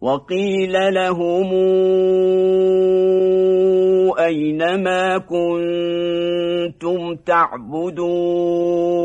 وقيل لهم أينما كنتم تعبدون